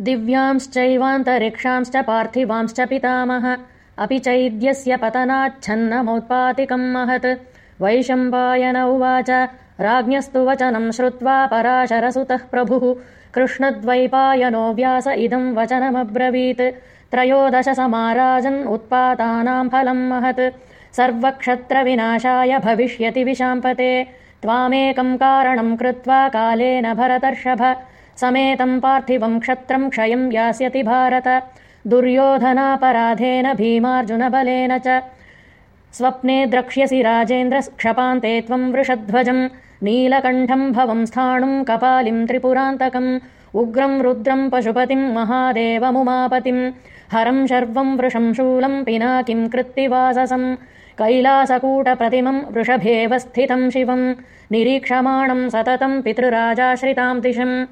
दिव्यांश्चैवान्तरिक्षांश्च पार्थिवांश्च पितामह। अपि चैद्यस्य पतनाच्छन्नमोत्पातिकम् महत्। वैशम्पायन उवाच राज्ञस्तु वचनम् श्रुत्वा पराशरसुतः प्रभुः। कृष्णद्वैपायनो व्यास इदम् वचनमब्रवीत्। त्रयोदश समाराजन् उत्पातानाम् फलम् महत्। सर्वक्षत्रविनाशाय भविष्यति विशाम्पते। त्वामेकम् कारणम् कृत्वा कालेन भरतर्षभ समेतम् पार्थिवम् क्षत्रम् क्षयम् यास्यति भारत। दुर्योधनापराधेन भीमार्जुनबलेन च। स्वप्ने द्रक्ष्यसि राजेन्द्र क्षपान्ते त्वम् वृषध्वजम् नीलकण्ठम् भवम् स्थाणुम् कपालिम् त्रिपुरान्तकम्। उग्रम् रुद्रम् पशुपतिम् महादेवमुमापतिम् हरम् शर्वम् वृषम् शूलम् पिनाकिम् कृत्तिवाससम् कैलासकूटप्रतिमम् वृषभेव स्थितम् शिवम्। निरीक्षमाणम् सततम् पितृराजाश्रिताम् दिशम्